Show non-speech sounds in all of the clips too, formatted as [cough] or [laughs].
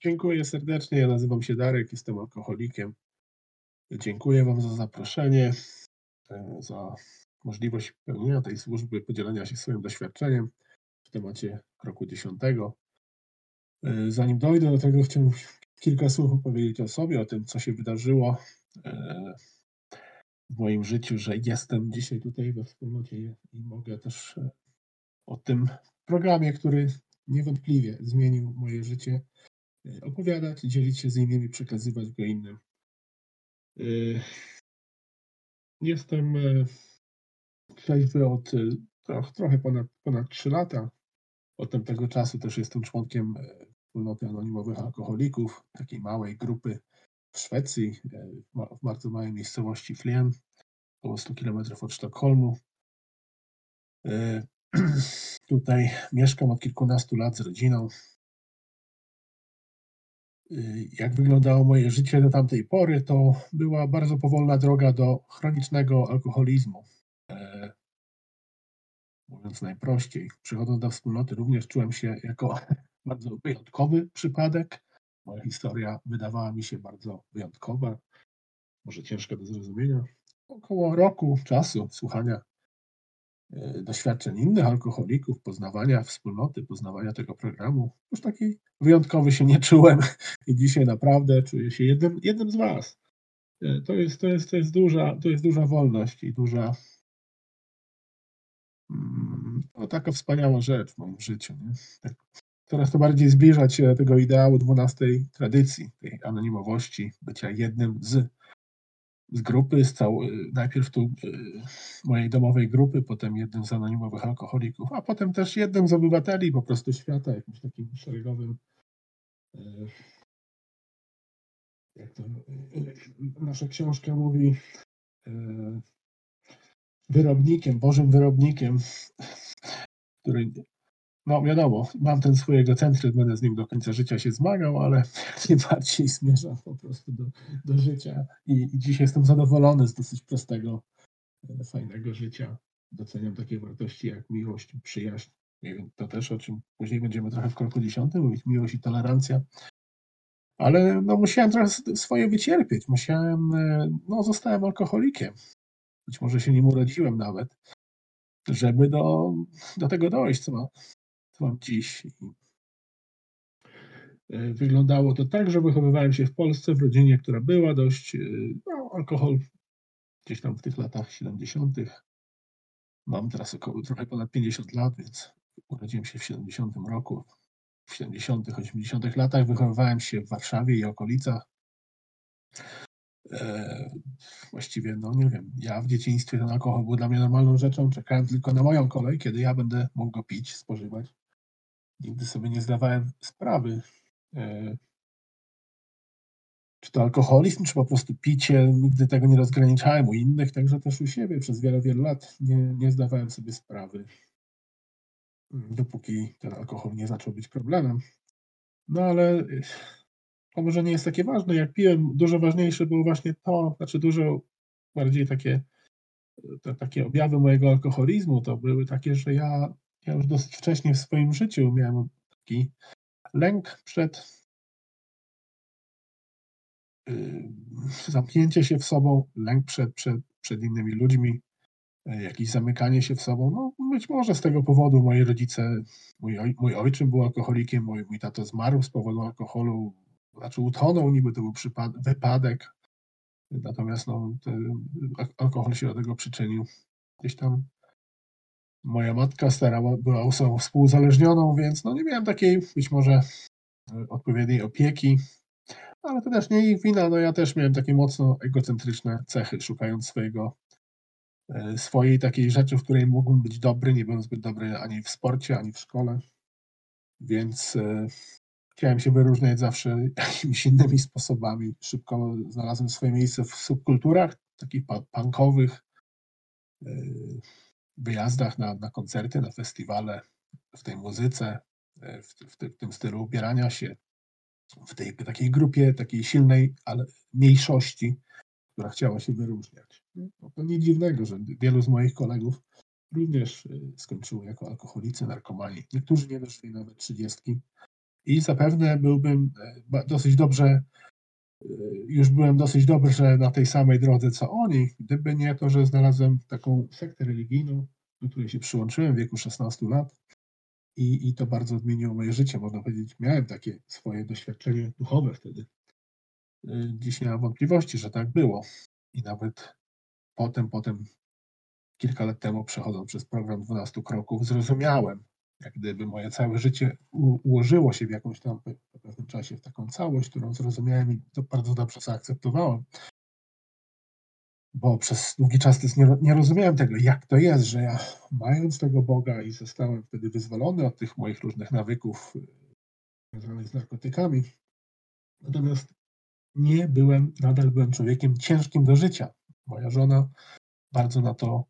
Dziękuję serdecznie. Ja nazywam się Darek, jestem alkoholikiem. Dziękuję Wam za zaproszenie, e, za możliwość pełnienia tej służby, podzielenia się swoim doświadczeniem w temacie kroku dziesiątego. E, zanim dojdę do tego, chciałbym kilka słów opowiedzieć o sobie, o tym, co się wydarzyło e, w moim życiu, że jestem dzisiaj tutaj we wspólnocie i mogę też o tym programie, który niewątpliwie zmienił moje życie, opowiadać, dzielić się z innymi, przekazywać go innym. Y, jestem e, trzeźwy od e, troch, trochę ponad, ponad 3 lata. Od tamtego czasu też jestem członkiem e, wspólnoty anonimowych alkoholików, takiej małej grupy w Szwecji, w bardzo małej miejscowości Flien, około 100 km od Sztokholmu. [clears throat] Tutaj mieszkam od kilkunastu lat z rodziną. Y, jak wyglądało moje życie do tamtej pory, to była bardzo powolna droga do chronicznego alkoholizmu. E, mówiąc najprościej, przychodząc do wspólnoty, również czułem się jako [laughs] bardzo wyjątkowy przypadek. Moja historia wydawała mi się bardzo wyjątkowa, może ciężka do zrozumienia. Około roku czasu słuchania doświadczeń innych alkoholików, poznawania wspólnoty, poznawania tego programu. Już taki wyjątkowy się nie czułem i dzisiaj naprawdę czuję się jednym, jednym z Was. E, to jest, to, jest, to, jest duża, to jest duża wolność i duża no, taka wspaniała rzecz w moim życiu. Nie? Tak, coraz to bardziej zbliżać się do tego ideału dwunastej tradycji, tej anonimowości, bycia jednym z z grupy, z cał, najpierw tu y, mojej domowej grupy, potem jednym z anonimowych alkoholików, a potem też jednym z obywateli po prostu świata, jakimś takim szeregowym y, jak to y, nasza książka mówi, wyrobnikiem, Bożym wyrobnikiem, który no wiadomo, mam ten swój egocentryzm, będę z nim do końca życia się zmagał, ale [laughs] jak najbardziej zmierzam po prostu do, do życia I, i dzisiaj jestem zadowolony z dosyć prostego, e, fajnego życia. Doceniam takie wartości jak miłość, przyjaźń. To też, o czym później będziemy trochę w kroku dziesiątym mówić, miłość i tolerancja. Ale no, musiałem trochę swoje wycierpieć. Musiałem, e, no zostałem alkoholikiem. Być może się nim urodziłem nawet, żeby do, do tego dojść, co, mam dziś. E, wyglądało to tak, że wychowywałem się w Polsce, w rodzinie, która była dość, e, no, alkohol gdzieś tam w tych latach 70. Mam teraz około trochę ponad 50 lat, więc urodziłem się w 70 roku. W 70., 80 latach wychowywałem się w Warszawie i okolicach. E, właściwie, no nie wiem, ja w dzieciństwie ten alkohol był dla mnie normalną rzeczą. Czekałem tylko na moją kolej, kiedy ja będę mógł go pić, spożywać nigdy sobie nie zdawałem sprawy, e, czy to alkoholizm, czy po prostu picie. Nigdy tego nie rozgraniczałem u innych, także też u siebie przez wiele, wiele lat nie, nie zdawałem sobie sprawy, mm, dopóki ten alkohol nie zaczął być problemem. No ale to może nie jest takie ważne. Jak piłem, dużo ważniejsze było właśnie to, znaczy dużo bardziej takie, te, takie objawy mojego alkoholizmu to były takie, że ja ja już dosyć wcześnie w swoim życiu miałem taki lęk przed yy, zamknięcie się w sobą, lęk przed, przed, przed innymi ludźmi, jakieś zamykanie się w sobą. No, być może z tego powodu moi rodzice, mój, oj, mój ojczym był alkoholikiem, mój, mój tato zmarł z powodu alkoholu, znaczy utonął, niby to był przypad, wypadek. Natomiast no, alkohol się do tego przyczynił. Gdzieś tam Moja matka stara była osobą współzależnioną, więc no nie miałem takiej być może e, odpowiedniej opieki, ale to też nie ich wina. No ja też miałem takie mocno egocentryczne cechy, szukając swojego, e, swojej takiej rzeczy, w której mógłbym być dobry. Nie byłem zbyt dobry ani w sporcie, ani w szkole, więc e, chciałem się wyróżniać zawsze [laughs] jakimiś innymi sposobami. Szybko znalazłem swoje miejsce w subkulturach, takich punkowych, wyjazdach na, na koncerty, na festiwale, w tej muzyce, e, w, w, w tym stylu ubierania się, w tej takiej grupie, takiej silnej, ale mniejszości, która chciała się wyróżniać. No to nie dziwnego, że wielu z moich kolegów również e, skończyło jako alkoholicy, narkomani. Niektórzy nie doszli nawet trzydziestki i zapewne byłbym, e, dosyć dobrze już byłem dosyć dobrze na tej samej drodze co oni, gdyby nie to, że znalazłem taką sektę religijną, do której się przyłączyłem w wieku 16 lat i i to bardzo odmieniło moje życie, można powiedzieć. Miałem takie swoje doświadczenie duchowe wtedy. Y, dziś nie mam wątpliwości, że tak było i nawet potem potem kilka lat temu przechodząc przez program 12 kroków zrozumiałem, jak gdyby moje całe życie ułożyło się w jakąś tam po pewnym czasie w taką całość, którą zrozumiałem i to bardzo dobrze zaakceptowałem. Bo przez długi czas nie nie rozumiałem tego, jak to jest, że ja mając tego Boga i zostałem wtedy wyzwolony od tych moich różnych nawyków, y, związanych z narkotykami. Natomiast nie byłem nadal byłem człowiekiem ciężkim do życia. Moja żona bardzo na to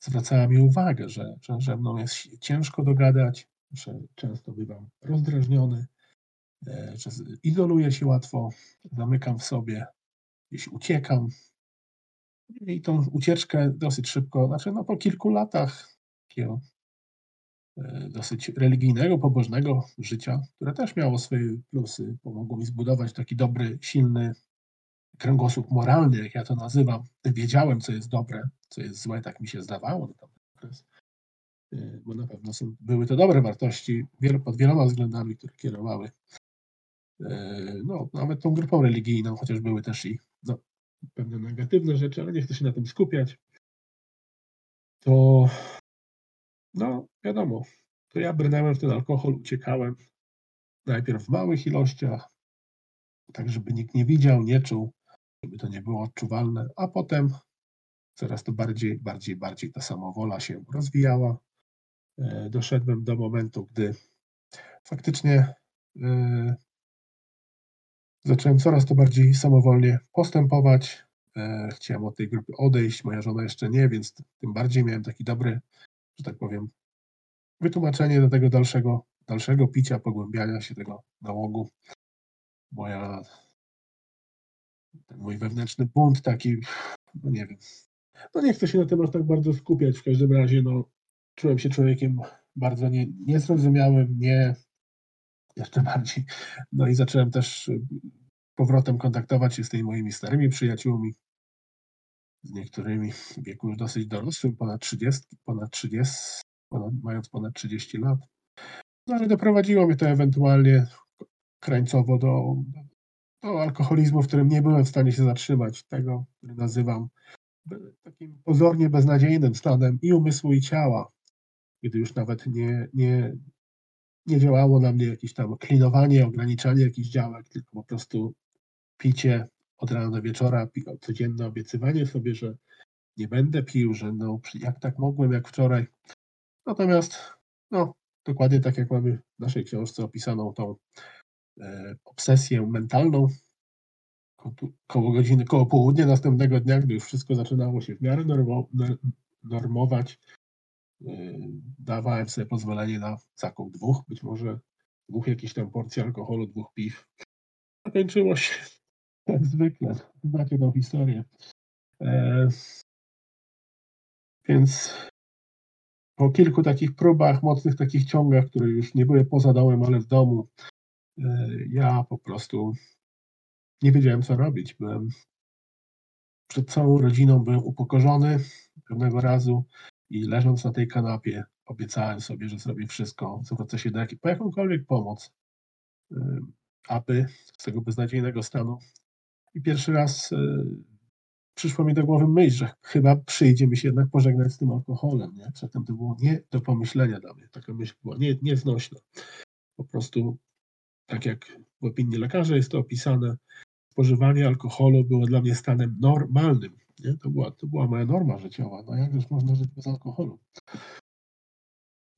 zwracała mi uwagę, że że ze mną jest ciężko dogadać, że często bywam rozdrażniony, e, że izoluję się łatwo, zamykam w sobie, gdzieś uciekam. I tą ucieczkę dosyć szybko znaczy, no, po kilku latach takiego e, dosyć religijnego, pobożnego życia, które też miało swoje plusy, pomogło mi zbudować taki dobry, silny kręgosłup moralny, jak ja to nazywam. Wiedziałem, co jest dobre, co jest złe, tak mi się zdawało na tamten okres. E, bo na pewno są były to dobre wartości pod wieloma względami, które kierowały e, no, nawet tą grupą religijną, chociaż były też i no, pewne negatywne rzeczy, ale nie chcę się na tym skupiać. To no, wiadomo, to ja brnęłem w ten alkohol, uciekałem. Najpierw w małych ilościach, tak żeby nikt nie widział, nie czuł, żeby to nie było odczuwalne, a potem coraz to bardziej, bardziej, bardziej ta samowola się rozwijała. E, doszedłem do momentu, gdy faktycznie e, zacząłem coraz to bardziej samowolnie postępować. E, chciałem od tej grupy odejść, moja żona jeszcze nie, więc tym bardziej miałem taki dobry, że tak powiem, wytłumaczenie do tego dalszego dalszego picia, pogłębiania się tego nałogu. Moja ten mój wewnętrzny bunt taki, no nie wiem. No nie chcę się na tym aż tak bardzo skupiać, w każdym razie, no, czułem się człowiekiem bardzo nie niezrozumiałym, nie jeszcze bardziej. No i zacząłem też y, powrotem kontaktować się z tymi moimi starymi przyjaciółmi. Z niektórymi w wieku już dosyć dorosłym, ponad 30, ponad 30, ponad, mając ponad 30 lat. No ale doprowadziło mnie to ewentualnie krańcowo do, do alkoholizmu, w którym nie byłem w stanie się zatrzymać. Tego, który nazywam takim pozornie beznadziejnym stanem i umysłu, i ciała. Gdy już nawet nie, nie, nie działało na mnie jakieś tam klinowanie, ograniczanie jakichś działek, tylko po prostu picie od rana do wieczora, codzienne obiecywanie sobie, że nie będę pił, że no, jak tak mogłem, jak wczoraj. Natomiast, no, dokładnie tak jak mamy w naszej książce opisaną tą e, obsesję mentalną, koło godziny, koło południa następnego dnia, gdy już wszystko zaczynało się w miarę normo, normować, Yy, dawałem sobie pozwolenie na zakup dwóch, być może dwóch jakichś tam porcji alkoholu, dwóch piw. Zakończyło się [laughs] jak zwykle. Znacie tą historię. E, więc po kilku takich próbach, mocnych takich ciągach, które już nie były poza domem, ale w domu, e, ja po prostu nie wiedziałem, co robić. Byłem przed całą rodziną byłem upokorzony pewnego razu. I leżąc na tej kanapie obiecałem sobie, że zrobię wszystko, zwrócę się do jakiej po jakąkolwiek pomoc, aby z tego beznadziejnego stanu. I pierwszy raz, y, przyszło mi do głowy myśl, że chyba przyjdzie mi się jednak pożegnać z tym alkoholem, nie. Przedtem to było nie do pomyślenia dla mnie. Taka myśl była nie nieznośna. Po prostu, tak jak w opinii lekarza jest to opisane, spożywanie alkoholu było dla mnie stanem normalnym. Nie? To, była, to była moja norma życiowa. No jakżeż można żyć bez alkoholu?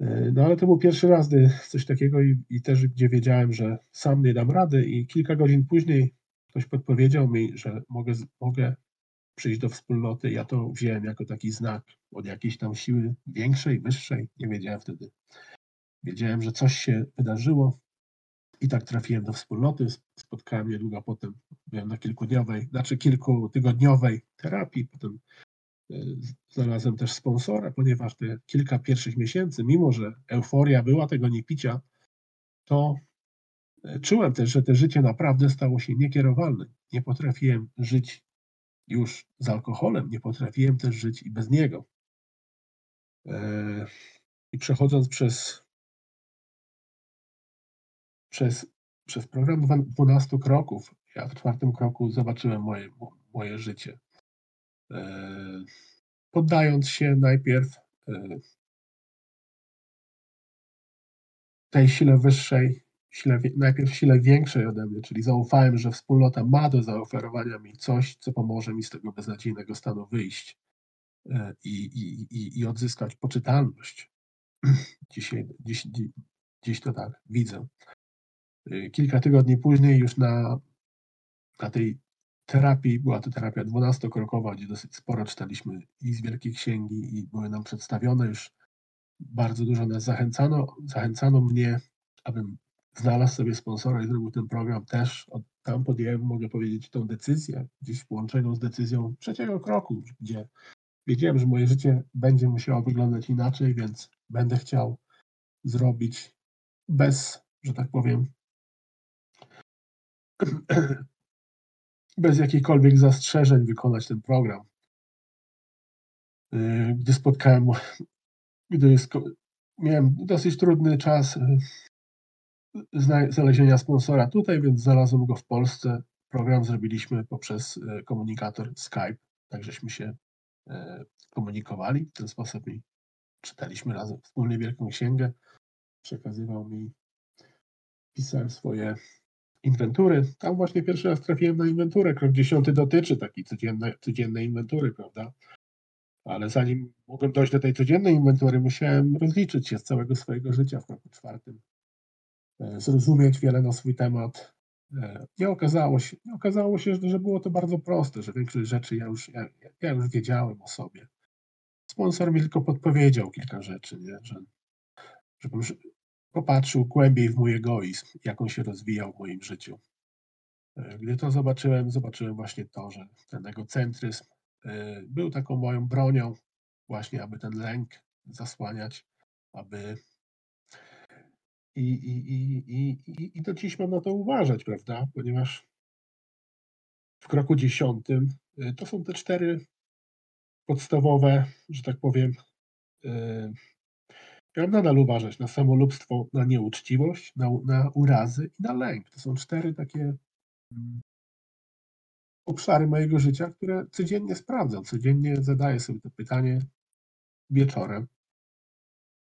E, no ale to był pierwszy raz, gdy coś takiego i, i też gdzie wiedziałem, że sam nie dam rady i kilka godzin później ktoś podpowiedział mi, że mogę, mogę przyjść do wspólnoty. Ja to wziąłem jako taki znak od jakiejś tam siły większej, wyższej. Nie wiedziałem wtedy. Wiedziałem, że coś się wydarzyło i tak trafiłem do wspólnoty. Spotkałem niedługo potem, byłem na kilkudniowej, znaczy kilkutygodniowej terapii. Potem e, znalazłem też sponsora, ponieważ te kilka pierwszych miesięcy, mimo że euforia była tego niepicia, to E, czułem też, że to życie naprawdę stało się niekierowalne. Nie potrafiłem żyć już z alkoholem, nie potrafiłem też żyć i bez niego. E, I przechodząc przez przez przez program 12 kroków, ja w czwartym kroku zobaczyłem moje moje życie. E, poddając się najpierw tej sile wyższej, sile, najpierw sile większej ode mnie, czyli zaufałem, że wspólnota ma do zaoferowania mi coś, co pomoże mi z tego beznadziejnego stanu wyjść e, i, i, i, i odzyskać poczytalność. [clears throat] Dzisiaj, dziś, dziś to tak widzę. E, kilka tygodni później już na, na tej terapii, była to terapia dwunastokrokowa, gdzie dosyć sporo czytaliśmy i z Wielkiej Księgi i były nam przedstawione już bardzo dużo nas zachęcano, zachęcano mnie, abym znalazł sobie sponsora i zrobił ten program też. Od, tam podjąłem, mogę powiedzieć, tą decyzję, gdzieś w połączeniu z decyzją trzeciego kroku, gdzie wiedziałem, że moje życie będzie musiało wyglądać inaczej, więc będę chciał zrobić bez, że tak powiem, [clears throat] bez jakichkolwiek zastrzeżeń wykonać ten program. Yy, gdy spotkałem gdy miałem dosyć trudny czas y, znalezienia sponsora tutaj, więc znalazłem go w Polsce. Program zrobiliśmy poprzez y, komunikator Skype, tak żeśmy się y, komunikowali w ten sposób i czytaliśmy razem wspólnie Wielką Księgę. Przekazywał mi, pisałem swoje inwentury. Tam właśnie pierwszy raz trafiłem na inwenturę. Krok dziesiąty dotyczy takiej codziennej, codziennej inwentury, prawda? Ale zanim mogłem dojść do tej codziennej inwentury, musiałem rozliczyć się z całego swojego życia w roku czwartym, e, zrozumieć wiele na swój temat. Nie okazało się, nie okazało się że było to bardzo proste, że większość rzeczy ja już, ja, ja już wiedziałem o sobie. Sponsor mi tylko podpowiedział kilka rzeczy, nie? Że, żebym popatrzył głębiej w mój egoizm, jak on się rozwijał w moim życiu. E, gdy to zobaczyłem, zobaczyłem właśnie to, że ten egocentryzm Y, był taką moją bronią właśnie, aby ten lęk zasłaniać, aby i, i, i, i, i, i do dziś mam na to uważać, prawda? Ponieważ w kroku dziesiątym y, to są te cztery podstawowe, że tak powiem, ja nadal uważać na samolubstwo, na nieuczciwość, na, na urazy i na lęk. To są cztery takie mm, obszary mojego życia, które codziennie sprawdzam. Codziennie zadaję sobie to pytanie wieczorem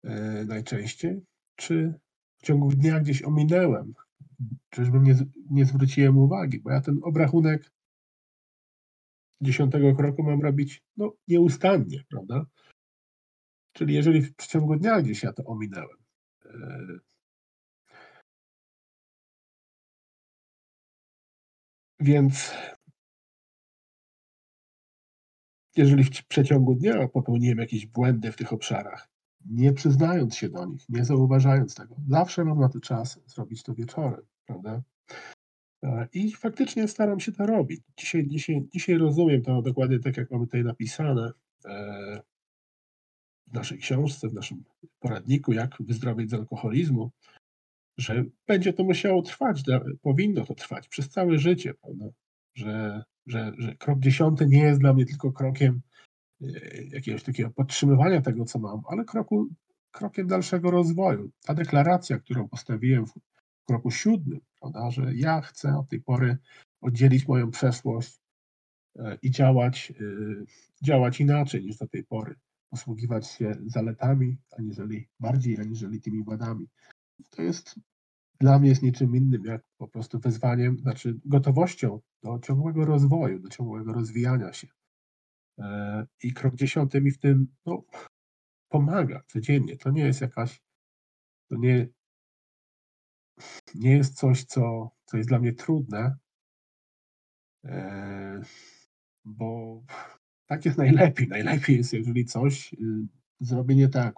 e, najczęściej, czy w ciągu dnia gdzieś ominęłem, czyżbym nie, nie zwróciłem uwagi, bo ja ten obrachunek dziesiątego kroku mam robić no, nieustannie, prawda? Czyli jeżeli w ciągu dnia gdzieś ja to ominęłem, e, więc jeżeli w przeciągu dnia popełniłem jakieś błędy w tych obszarach, nie przyznając się do nich, nie zauważając tego, zawsze mam na to czas zrobić to wieczorem, prawda? E, I faktycznie staram się to robić. Dzisiaj, dzisiaj, dzisiaj rozumiem to dokładnie tak, jak mamy tutaj napisane e, w naszej książce, w naszym poradniku, jak wyzdrowieć z alkoholizmu, że będzie to musiało trwać, powinno to trwać przez całe życie, prawda? Że że, że krok dziesiąty nie jest dla mnie tylko krokiem e, jakiegoś takiego podtrzymywania tego, co mam, ale kroku, krokiem dalszego rozwoju. Ta deklaracja, którą postawiłem w kroku siódmym, prawda, że ja chcę od tej pory oddzielić moją przeszłość e, i działać, e, działać inaczej niż do tej pory, posługiwać się zaletami, aniżeli bardziej, aniżeli tymi wadami. To jest dla mnie jest niczym innym jak po prostu wezwaniem, znaczy gotowością do ciągłego rozwoju, do ciągłego rozwijania się. E, I krok dziesiąty mi w tym no, pomaga codziennie. To nie jest jakaś, to nie, nie jest coś, co, co jest dla mnie trudne, e, bo tak jest najlepiej. Najlepiej jest, jeżeli coś y, zrobię nie tak,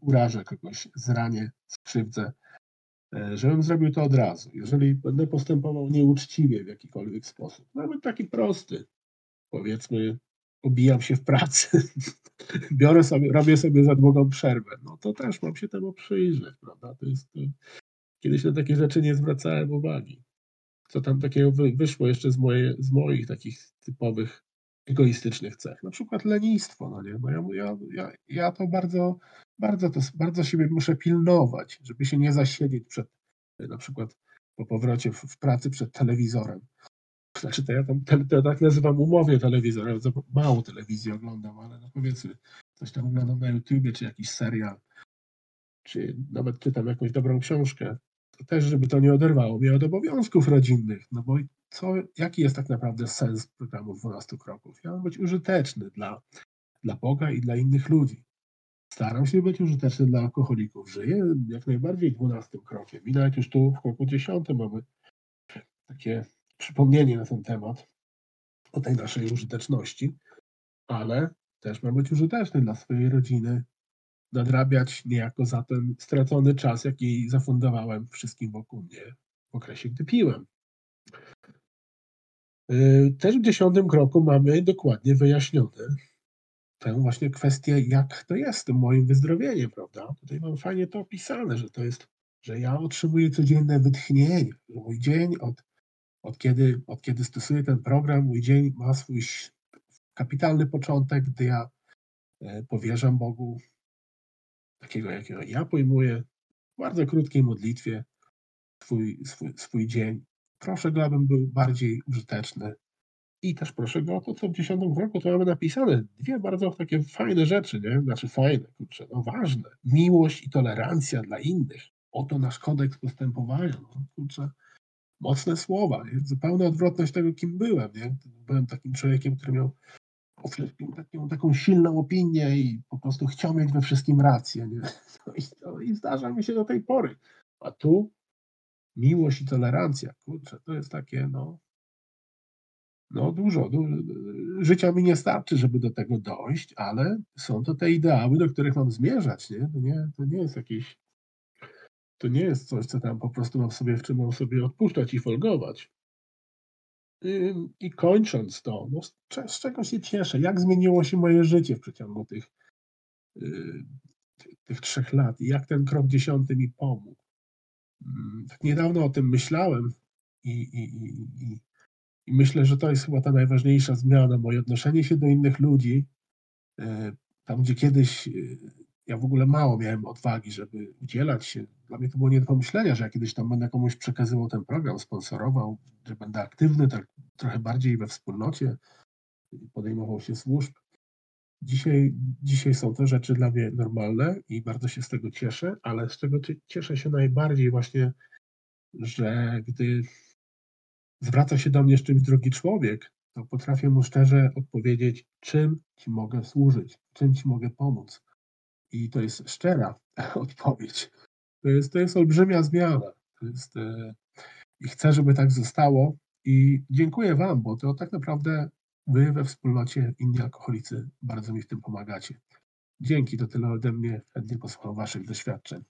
urażę kogoś, zranię, skrzywdzę, E, żebym zrobił to od razu. Jeżeli będę postępował nieuczciwie w jakikolwiek sposób, nawet taki prosty, powiedzmy, obijam się w pracy, [laughs] biorę sobie, robię sobie za długą przerwę, no to też mam się temu przyjrzeć, prawda? To jest to kiedyś na takie rzeczy nie zwracałem uwagi. Co tam takiego wy wyszło jeszcze z moje z moich takich typowych egoistycznych cech, na przykład lenistwo, no nie, bo ja ja ja ja to bardzo bardzo to bardzo siebie muszę pilnować, żeby się nie zasiedzieć przed na przykład po powrocie w w pracy przed telewizorem. Znaczy to ja tam te to tak nazywam umownie telewizor, ja mało telewizji oglądam, ale no powiedzmy coś tam oglądam na YouTubie, czy jakiś serial, czy nawet czytam jakąś dobrą książkę, to też żeby to nie oderwało mnie od obowiązków rodzinnych, no bo co jaki jest tak naprawdę sens programu 12 kroków? Ja mam być użyteczny dla dla Boga i dla innych ludzi. Staram się być użyteczny dla alkoholików, żyję jak najbardziej 12 krokiem i nawet już tu w kroku 10 mamy takie przypomnienie na ten temat, o tej naszej użyteczności, ale też mam być użyteczny dla swojej rodziny, nadrabiać niejako za ten stracony czas, jaki zafundowałem wszystkim wokół mnie w okresie, gdy piłem. Yy, też w 10 kroku mamy dokładnie wyjaśnione tę właśnie kwestię, jak to jest z tym moim wyzdrowieniem, prawda? Tutaj mam fajnie to opisane, że to jest że ja otrzymuję codzienne wytchnienie, mój dzień od od kiedy od kiedy stosuję ten program, mój dzień ma swój kapitalny początek, gdy ja, e, powierzam Bogu takiego, jakiego ja pojmuję, w bardzo krótkiej modlitwie swój swój swój dzień. Proszę Go, abym był bardziej użyteczny i też proszę Go o to, co w 10 kroku to mamy napisane. 2 bardzo takie fajne rzeczy, nie, znaczy fajne, kurczę, no ważne. Miłość i tolerancja dla innych. Oto nasz kodeks postępowania. No kurczę, mocne słowa, nie? Zupełna odwrotność tego, kim byłem, nie? Byłem takim człowiekiem, który miał taką taką silną opinię i po prostu chciał mieć we wszystkim rację, nie? [laughs] No i no i zdarza mi się do tej pory. A tu miłość i tolerancja, kurczę, to jest takie, no no dużo, du życia mi nie starczy, żeby do tego dojść, ale są to te ideały, do których mam zmierzać, nie? To nie to nie jest jakieś to nie jest coś, co tam po prostu mam sobie w czym mam sobie odpuszczać i folgować. Ym, i kończąc to, no z z czego się cieszę, jak zmieniło się moje życie w przeciągu tych, ty tych 3 lat i jak ten krok 10 mi pomógł. Mm, tak niedawno o tym myślałem i i i i myślę, że to jest chyba ta najważniejsza zmiana, moje odnoszenie się do innych ludzi, yy, tam gdzie kiedyś, yy, ja w ogóle mało miałem odwagi, żeby udzielać się. Dla mnie to było nie do pomyślenia, że ja kiedyś tam będę komuś przekazywał ten program, sponsorował, że będę aktywny tak trochę bardziej we wspólnocie, podejmował się służb. Dzisiaj dzisiaj są to rzeczy dla mnie normalne i bardzo się z tego cieszę, ale z czego cie cieszę się najbardziej właśnie, że gdy zwraca się do mnie z czymś drugi człowiek, to potrafię mu szczerze odpowiedzieć, czym ci mogę służyć, czym ci mogę pomóc. I to jest szczera [laughs] odpowiedź. To jest to jest olbrzymia zmiana. Jest, e i chcę, żeby tak zostało i dziękuję Wam, bo to tak naprawdę Wy we wspólnocie, inni alkoholicy bardzo mi w tym pomagacie. Dzięki, to tyle ode mnie. Chętnie posłucham Waszych doświadczeń.